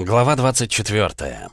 Глава 24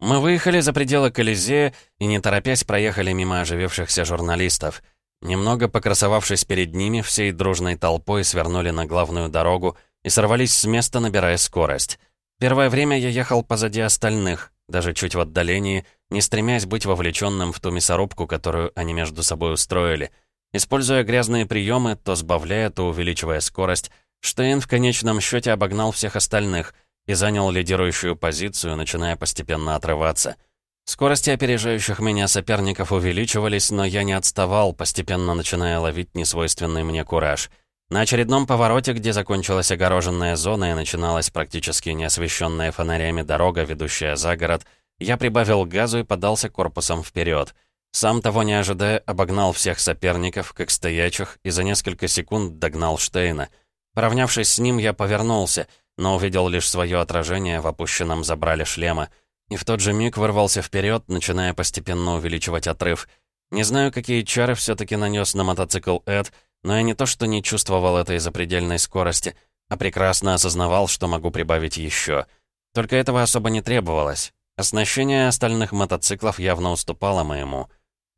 Мы выехали за пределы Колизея и, не торопясь, проехали мимо оживившихся журналистов. Немного покрасовавшись перед ними, всей дружной толпой свернули на главную дорогу и сорвались с места, набирая скорость. Первое время я ехал позади остальных, даже чуть в отдалении, не стремясь быть вовлеченным в ту мясорубку, которую они между собой устроили. Используя грязные приемы, то сбавляя, то увеличивая скорость, Штейн в конечном счете обогнал всех остальных и занял лидирующую позицию, начиная постепенно отрываться. Скорости опережающих меня соперников увеличивались, но я не отставал, постепенно начиная ловить несвойственный мне кураж. На очередном повороте, где закончилась огороженная зона и начиналась практически неосвещенная фонарями дорога, ведущая за город, я прибавил газу и подался корпусом вперед. Сам того не ожидая, обогнал всех соперников, как стоячих, и за несколько секунд догнал Штейна — Поравнявшись с ним, я повернулся, но увидел лишь свое отражение в опущенном забрале шлема. И в тот же миг вырвался вперед, начиная постепенно увеличивать отрыв. Не знаю, какие чары все-таки нанес на мотоцикл Эд, но я не то что не чувствовал этой запредельной скорости, а прекрасно осознавал, что могу прибавить еще. Только этого особо не требовалось. Оснащение остальных мотоциклов явно уступало моему.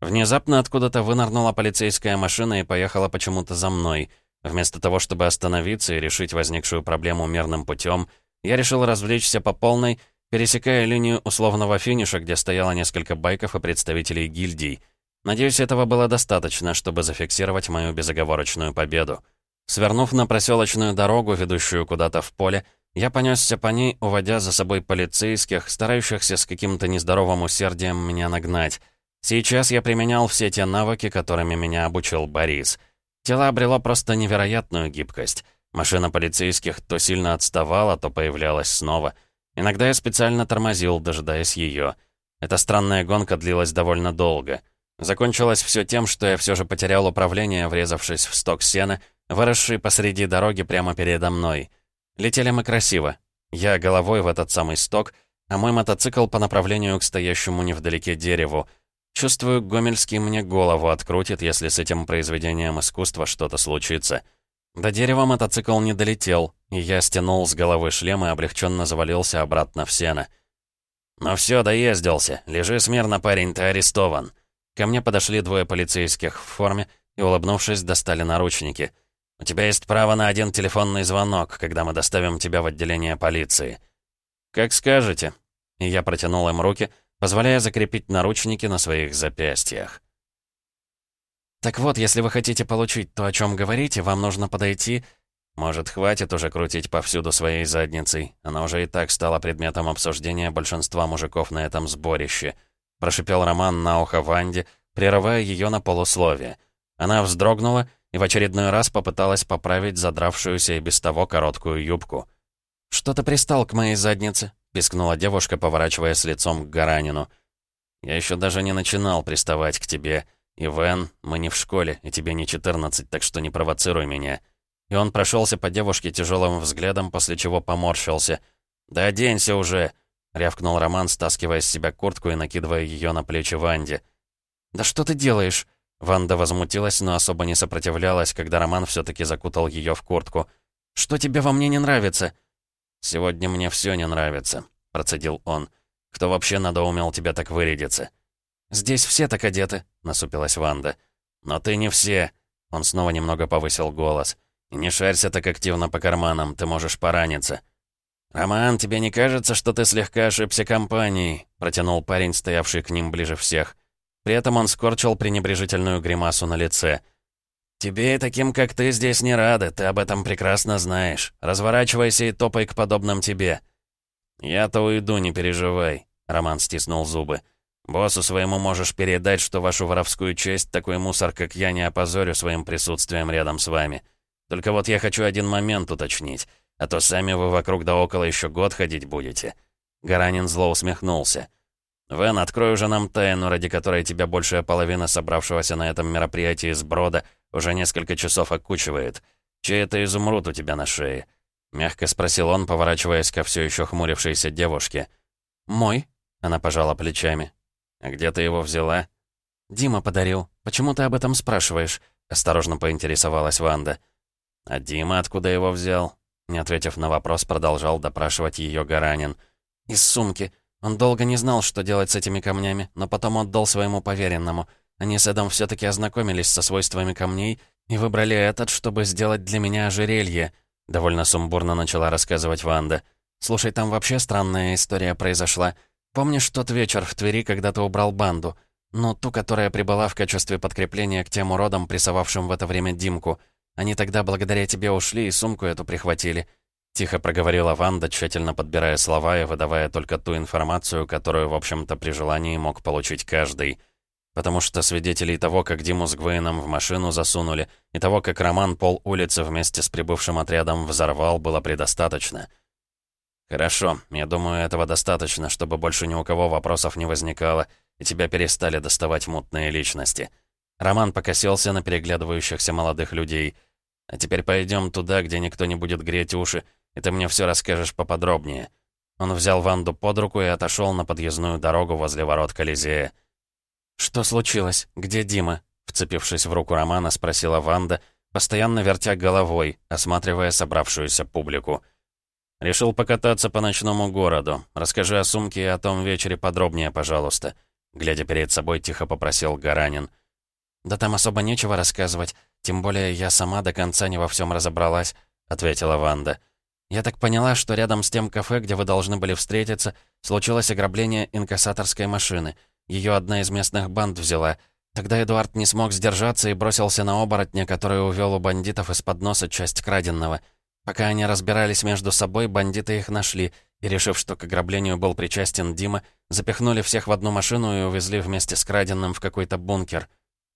Внезапно откуда-то вынырнула полицейская машина и поехала почему-то за мной — Вместо того, чтобы остановиться и решить возникшую проблему мирным путем, я решил развлечься по полной, пересекая линию условного финиша, где стояло несколько байков и представителей гильдий. Надеюсь, этого было достаточно, чтобы зафиксировать мою безоговорочную победу. Свернув на проселочную дорогу, ведущую куда-то в поле, я понесся по ней, уводя за собой полицейских, старающихся с каким-то нездоровым усердием меня нагнать. Сейчас я применял все те навыки, которыми меня обучил Борис — Тело обрело просто невероятную гибкость. Машина полицейских то сильно отставала, то появлялась снова. Иногда я специально тормозил, дожидаясь ее. Эта странная гонка длилась довольно долго. Закончилось все тем, что я все же потерял управление, врезавшись в сток сена, выросший посреди дороги прямо передо мной. Летели мы красиво. Я головой в этот самый сток, а мой мотоцикл по направлению к стоящему невдалеке дереву — Чувствую, Гомельский мне голову открутит, если с этим произведением искусства что-то случится. До дерева мотоцикл не долетел, и я стянул с головы шлем и облегченно завалился обратно в сено. «Ну все, доездился. Лежи смирно, парень, ты арестован». Ко мне подошли двое полицейских в форме и, улыбнувшись, достали наручники. «У тебя есть право на один телефонный звонок, когда мы доставим тебя в отделение полиции». «Как скажете». И я протянул им руки — позволяя закрепить наручники на своих запястьях. «Так вот, если вы хотите получить то, о чем говорите, вам нужно подойти...» «Может, хватит уже крутить повсюду своей задницей? Она уже и так стала предметом обсуждения большинства мужиков на этом сборище», прошипел Роман на ухо Ванде, прерывая ее на полусловие. Она вздрогнула и в очередной раз попыталась поправить задравшуюся и без того короткую юбку. «Что ты пристал к моей заднице?» Пискнула девушка, поворачиваясь лицом к Гаранину. «Я еще даже не начинал приставать к тебе. Ивен, мы не в школе, и тебе не 14, так что не провоцируй меня». И он прошелся по девушке тяжелым взглядом, после чего поморщился. «Да оденься уже!» — рявкнул Роман, стаскивая с себя куртку и накидывая ее на плечи Ванде. «Да что ты делаешь?» Ванда возмутилась, но особо не сопротивлялась, когда Роман все таки закутал ее в куртку. «Что тебе во мне не нравится?» «Сегодня мне все не нравится», — процедил он. «Кто вообще надоумел тебя так вырядиться?» «Здесь все так одеты», — насупилась Ванда. «Но ты не все», — он снова немного повысил голос. «И не шарься так активно по карманам, ты можешь пораниться». «Роман, тебе не кажется, что ты слегка ошибся компанией?» — протянул парень, стоявший к ним ближе всех. При этом он скорчил пренебрежительную гримасу на лице — «Тебе и таким, как ты, здесь не рады, ты об этом прекрасно знаешь. Разворачивайся и топай к подобным тебе». «Я-то уйду, не переживай», — Роман стиснул зубы. «Боссу своему можешь передать, что вашу воровскую честь такой мусор, как я, не опозорю своим присутствием рядом с вами. Только вот я хочу один момент уточнить, а то сами вы вокруг да около еще год ходить будете». Гаранин зло усмехнулся. «Вен, открой уже нам тайну, ради которой тебя большая половина собравшегося на этом мероприятии сброда уже несколько часов окучивает. Чей это изумруд у тебя на шее?» Мягко спросил он, поворачиваясь ко все еще хмурившейся девушке. «Мой?» — она пожала плечами. «А где ты его взяла?» «Дима подарил. Почему ты об этом спрашиваешь?» — осторожно поинтересовалась Ванда. «А Дима откуда его взял?» Не ответив на вопрос, продолжал допрашивать ее Гаранин. «Из сумки. Он долго не знал, что делать с этими камнями, но потом отдал своему поверенному. Они с Эдом все таки ознакомились со свойствами камней и выбрали этот, чтобы сделать для меня ожерелье», — довольно сумбурно начала рассказывать Ванда. «Слушай, там вообще странная история произошла. Помнишь тот вечер в Твери, когда ты убрал банду? Ну, ту, которая прибыла в качестве подкрепления к тем уродам, прессовавшим в это время Димку. Они тогда благодаря тебе ушли и сумку эту прихватили. Тихо проговорила Ванда, тщательно подбирая слова и выдавая только ту информацию, которую, в общем-то, при желании мог получить каждый. Потому что свидетелей того, как Диму с Гвейном в машину засунули, и того, как Роман пол улицы вместе с прибывшим отрядом взорвал, было предостаточно. «Хорошо, я думаю, этого достаточно, чтобы больше ни у кого вопросов не возникало, и тебя перестали доставать мутные личности». Роман покосился на переглядывающихся молодых людей. «А теперь пойдем туда, где никто не будет греть уши, и ты мне все расскажешь поподробнее». Он взял Ванду под руку и отошел на подъездную дорогу возле ворот Колизея. «Что случилось? Где Дима?» Вцепившись в руку Романа, спросила Ванда, постоянно вертя головой, осматривая собравшуюся публику. «Решил покататься по ночному городу. Расскажи о сумке и о том вечере подробнее, пожалуйста», глядя перед собой, тихо попросил Гаранин. «Да там особо нечего рассказывать, тем более я сама до конца не во всем разобралась», ответила Ванда. «Я так поняла, что рядом с тем кафе, где вы должны были встретиться, случилось ограбление инкассаторской машины. Ее одна из местных банд взяла. Тогда Эдуард не смог сдержаться и бросился на оборотня, который увел у бандитов из-под носа часть краденного. Пока они разбирались между собой, бандиты их нашли, и, решив, что к ограблению был причастен Дима, запихнули всех в одну машину и увезли вместе с краденным в какой-то бункер.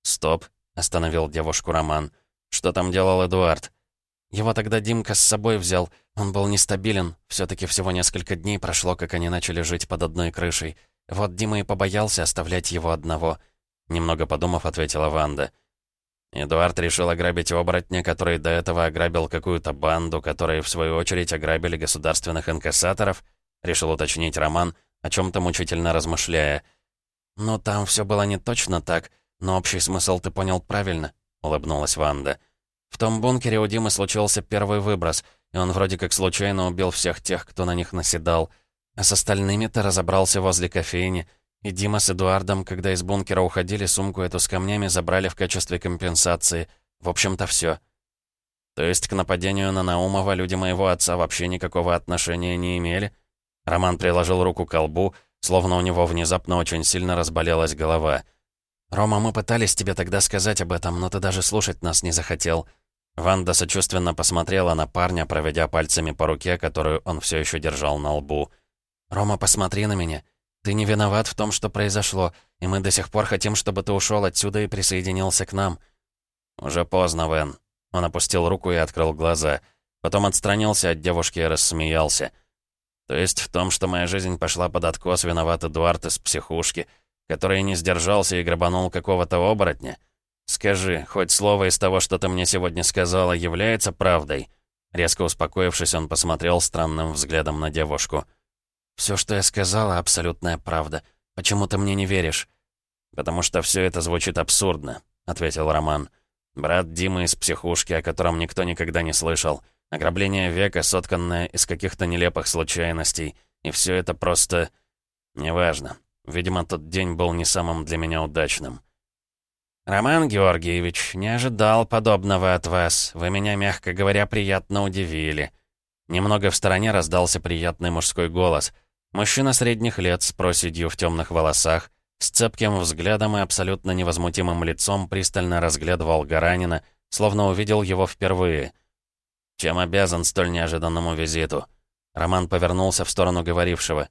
«Стоп», — остановил девушку Роман. «Что там делал Эдуард?» Его тогда Димка с собой взял. Он был нестабилен. все таки всего несколько дней прошло, как они начали жить под одной крышей. Вот Дима и побоялся оставлять его одного. Немного подумав, ответила Ванда. Эдуард решил ограбить оборотня, который до этого ограбил какую-то банду, которые, в свою очередь, ограбили государственных инкассаторов, решил уточнить Роман, о чем то мучительно размышляя. «Ну, там все было не точно так, но общий смысл ты понял правильно», — улыбнулась Ванда. «В том бункере у Димы случился первый выброс, и он вроде как случайно убил всех тех, кто на них наседал. А с остальными-то разобрался возле кофейни. И Дима с Эдуардом, когда из бункера уходили, сумку эту с камнями забрали в качестве компенсации. В общем-то, все. То есть к нападению на Наумова люди моего отца вообще никакого отношения не имели? Роман приложил руку к колбу, словно у него внезапно очень сильно разболелась голова. «Рома, мы пытались тебе тогда сказать об этом, но ты даже слушать нас не захотел». Ванда сочувственно посмотрела на парня, проведя пальцами по руке, которую он все еще держал на лбу. «Рома, посмотри на меня. Ты не виноват в том, что произошло, и мы до сих пор хотим, чтобы ты ушел отсюда и присоединился к нам». «Уже поздно, Вен». Он опустил руку и открыл глаза. Потом отстранился от девушки и рассмеялся. «То есть в том, что моя жизнь пошла под откос, виноват Эдуард из психушки, который не сдержался и грабанул какого-то оборотня? Скажи, хоть слово из того, что ты мне сегодня сказала, является правдой?» Резко успокоившись, он посмотрел странным взглядом на девушку. Все, что я сказала, абсолютная правда. Почему ты мне не веришь?» «Потому что все это звучит абсурдно», — ответил Роман. «Брат Димы из психушки, о котором никто никогда не слышал. Ограбление века, сотканное из каких-то нелепых случайностей. И все это просто... Неважно. Видимо, тот день был не самым для меня удачным». «Роман Георгиевич, не ожидал подобного от вас. Вы меня, мягко говоря, приятно удивили». Немного в стороне раздался приятный мужской голос — Мужчина средних лет с проседью в темных волосах, с цепким взглядом и абсолютно невозмутимым лицом пристально разглядывал Гаранина, словно увидел его впервые. «Чем обязан столь неожиданному визиту?» Роман повернулся в сторону говорившего.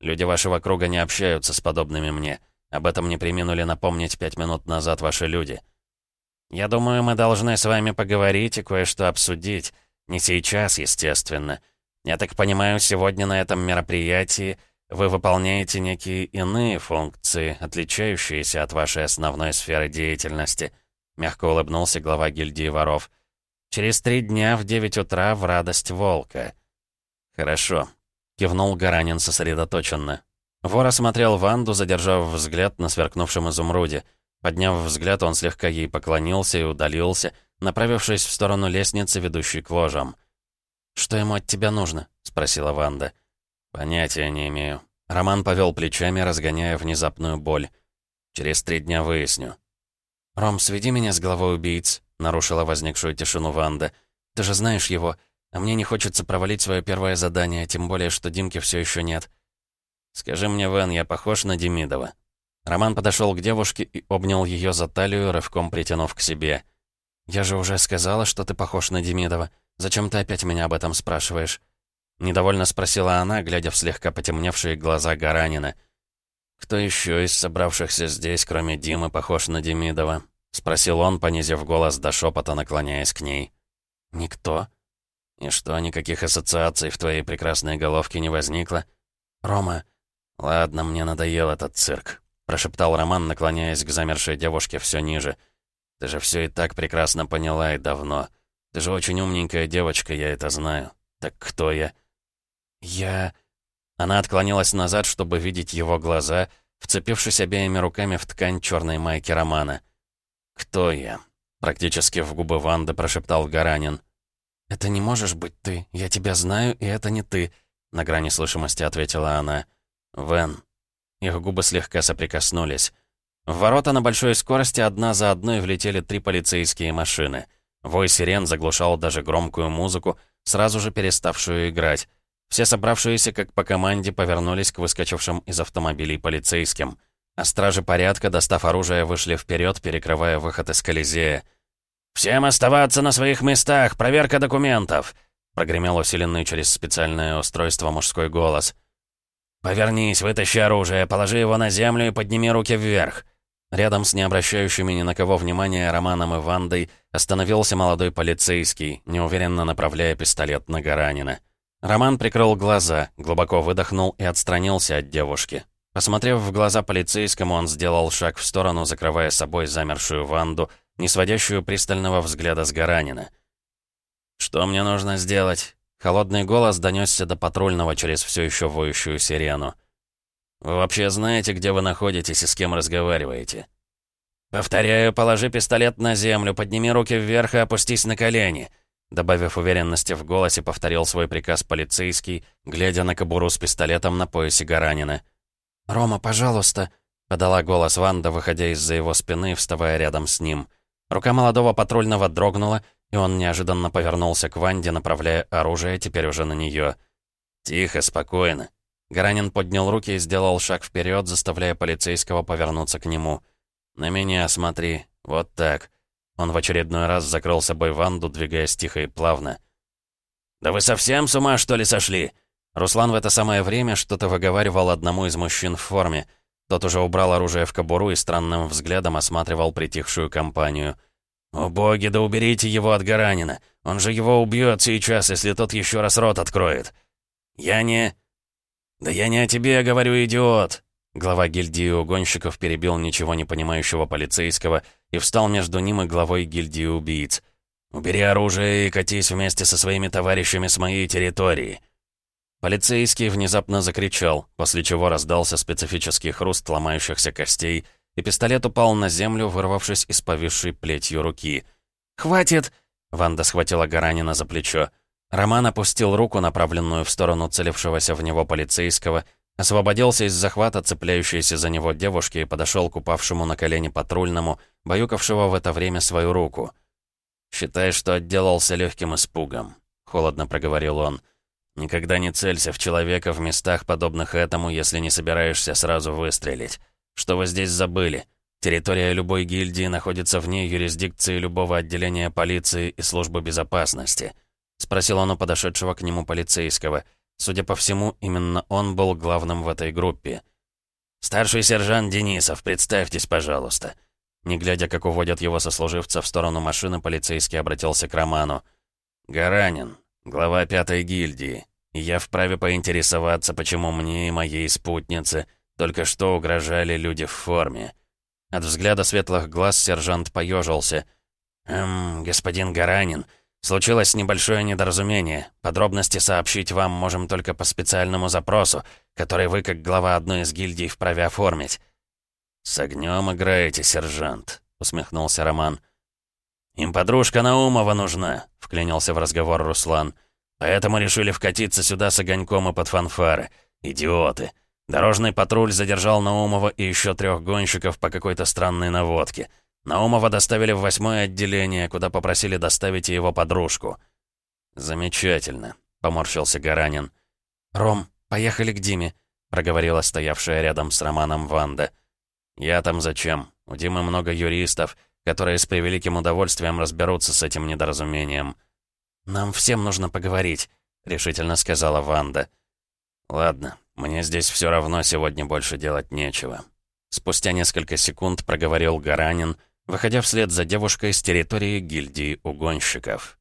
«Люди вашего круга не общаются с подобными мне. Об этом не приминули напомнить пять минут назад ваши люди». «Я думаю, мы должны с вами поговорить и кое-что обсудить. Не сейчас, естественно». Я так понимаю, сегодня на этом мероприятии вы выполняете некие иные функции, отличающиеся от вашей основной сферы деятельности», — мягко улыбнулся глава гильдии воров. «Через три дня в девять утра в радость волка». «Хорошо», — кивнул Гаранин сосредоточенно. Вор осмотрел Ванду, задержав взгляд на сверкнувшем изумруде. Подняв взгляд, он слегка ей поклонился и удалился, направившись в сторону лестницы, ведущей к ложам. «Что ему от тебя нужно?» — спросила Ванда. «Понятия не имею». Роман повел плечами, разгоняя внезапную боль. «Через три дня выясню». «Ром, сведи меня с головой убийц», — нарушила возникшую тишину Ванда. «Ты же знаешь его, а мне не хочется провалить свое первое задание, тем более, что Димки все еще нет». «Скажи мне, Вен, я похож на Демидова?» Роман подошел к девушке и обнял ее за талию, рывком притянув к себе. «Я же уже сказала, что ты похож на Демидова. Зачем ты опять меня об этом спрашиваешь?» Недовольно спросила она, глядя в слегка потемневшие глаза Гаранина. «Кто еще из собравшихся здесь, кроме Димы, похож на Демидова?» Спросил он, понизив голос до шепота, наклоняясь к ней. «Никто?» «И что, никаких ассоциаций в твоей прекрасной головке не возникло?» «Рома...» «Ладно, мне надоел этот цирк», — прошептал Роман, наклоняясь к замершей девушке все ниже. «Ты же все и так прекрасно поняла и давно. Ты же очень умненькая девочка, я это знаю. Так кто я?» «Я...» Она отклонилась назад, чтобы видеть его глаза, вцепившись обеими руками в ткань черной майки Романа. «Кто я?» Практически в губы Ванды прошептал Гаранин. «Это не можешь быть ты. Я тебя знаю, и это не ты», — на грани слышимости ответила она. «Вен». Их губы слегка соприкоснулись. В ворота на большой скорости одна за одной влетели три полицейские машины. Вой сирен заглушал даже громкую музыку, сразу же переставшую играть. Все собравшиеся, как по команде, повернулись к выскочившим из автомобилей полицейским. А стражи порядка, достав оружие, вышли вперед, перекрывая выход из Колизея. «Всем оставаться на своих местах! Проверка документов!» Прогремел усиленный через специальное устройство мужской голос. «Повернись, вытащи оружие, положи его на землю и подними руки вверх!» Рядом с необращающими ни на кого внимания Романом и Вандой остановился молодой полицейский, неуверенно направляя пистолет на Гаранина. Роман прикрыл глаза, глубоко выдохнул и отстранился от девушки. Посмотрев в глаза полицейскому, он сделал шаг в сторону, закрывая собой замершую Ванду, не сводящую пристального взгляда с Гаранина. «Что мне нужно сделать?» Холодный голос донесся до патрульного через все еще воющую сирену. «Вы вообще знаете, где вы находитесь и с кем разговариваете?» «Повторяю, положи пистолет на землю, подними руки вверх и опустись на колени», Добавив уверенности в голосе, повторил свой приказ полицейский, глядя на кобуру с пистолетом на поясе Гаранина. «Рома, пожалуйста», — подала голос Ванда, выходя из-за его спины вставая рядом с ним. Рука молодого патрульного дрогнула, и он неожиданно повернулся к Ванде, направляя оружие теперь уже на нее. «Тихо, спокойно». Гаранин поднял руки и сделал шаг вперед, заставляя полицейского повернуться к нему. «На меня смотри. Вот так. Он в очередной раз закрыл собой Ванду, двигаясь тихо и плавно. «Да вы совсем с ума, что ли, сошли?» Руслан в это самое время что-то выговаривал одному из мужчин в форме. Тот уже убрал оружие в кобуру и странным взглядом осматривал притихшую компанию. «О боги, да уберите его от Гаранина! Он же его убьет сейчас, если тот еще раз рот откроет!» «Я не...» «Да я не о тебе говорю, идиот!» Глава гильдии угонщиков перебил ничего не понимающего полицейского и встал между ним и главой гильдии убийц. «Убери оружие и катись вместе со своими товарищами с моей территории!» Полицейский внезапно закричал, после чего раздался специфический хруст ломающихся костей, и пистолет упал на землю, вырвавшись из повисшей плетью руки. «Хватит!» — Ванда схватила Гаранина за плечо. Роман опустил руку, направленную в сторону целившегося в него полицейского, Освободился из захвата цепляющейся за него девушки и подошел к упавшему на колени патрульному, баюкавшего в это время свою руку. «Считай, что отделался легким испугом», — холодно проговорил он. «Никогда не целься в человека в местах, подобных этому, если не собираешься сразу выстрелить. Что вы здесь забыли? Территория любой гильдии находится вне юрисдикции любого отделения полиции и службы безопасности», — спросил он у подошедшего к нему полицейского — Судя по всему, именно он был главным в этой группе. «Старший сержант Денисов, представьтесь, пожалуйста». Не глядя, как уводят его сослуживца в сторону машины, полицейский обратился к Роману. «Гаранин, глава пятой гильдии. Я вправе поинтересоваться, почему мне и моей спутнице только что угрожали люди в форме». От взгляда светлых глаз сержант поежился. «Эм, господин Гаранин, Случилось небольшое недоразумение. Подробности сообщить вам можем только по специальному запросу, который вы, как глава одной из гильдий, вправе оформить». «С огнем играете, сержант», — усмехнулся Роман. «Им подружка Наумова нужна», — вклинился в разговор Руслан. Поэтому решили вкатиться сюда с огоньком и под фанфары. Идиоты. Дорожный патруль задержал Наумова и еще трех гонщиков по какой-то странной наводке. Наумова доставили в восьмое отделение, куда попросили доставить и его подружку. «Замечательно», — поморщился Гаранин. «Ром, поехали к Диме», — проговорила стоявшая рядом с Романом Ванда. «Я там зачем? У Димы много юристов, которые с превеликим удовольствием разберутся с этим недоразумением». «Нам всем нужно поговорить», — решительно сказала Ванда. «Ладно, мне здесь все равно сегодня больше делать нечего». Спустя несколько секунд проговорил Гаранин, выходя вслед за девушкой с территории гильдии угонщиков.